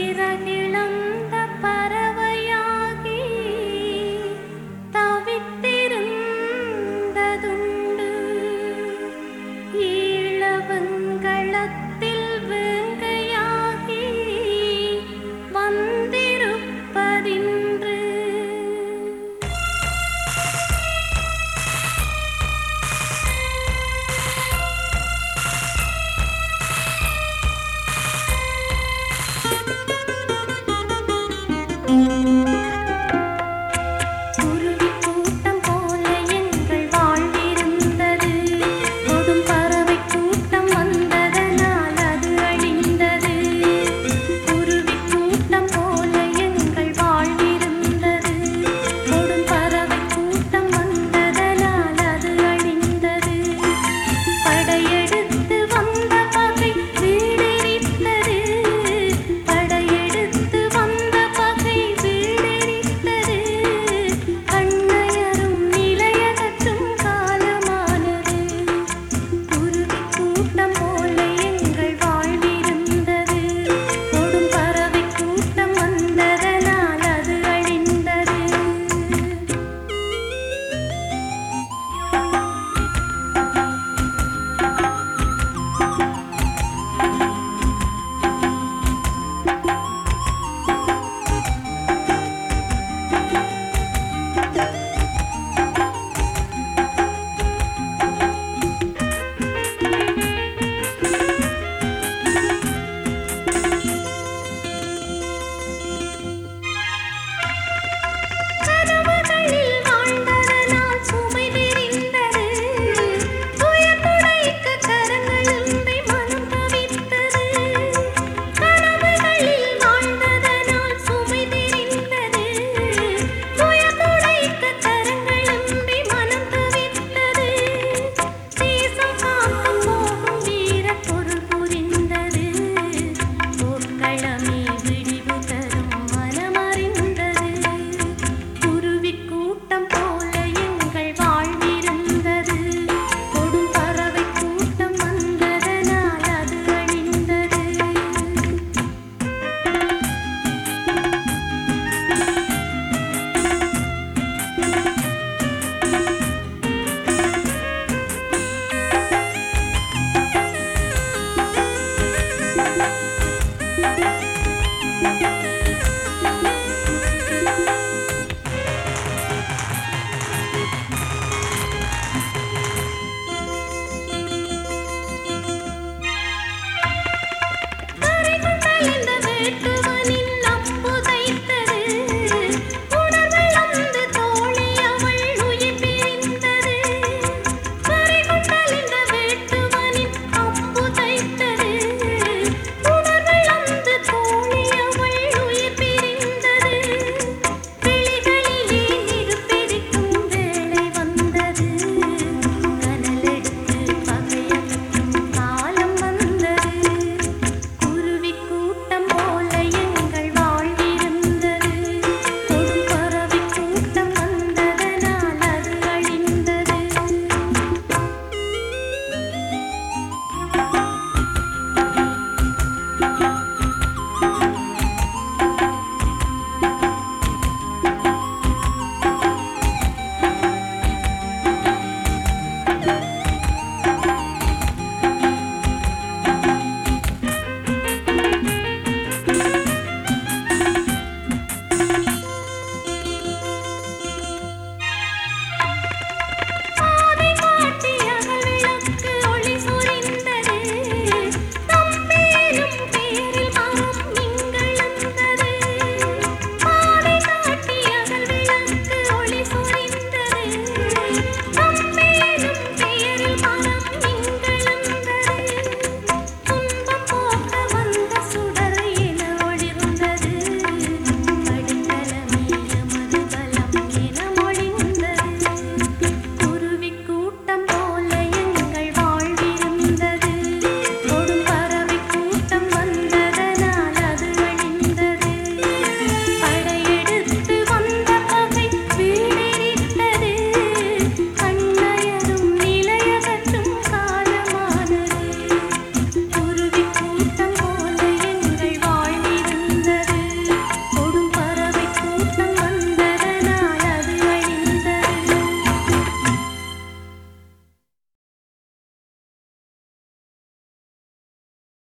நிற நிலம்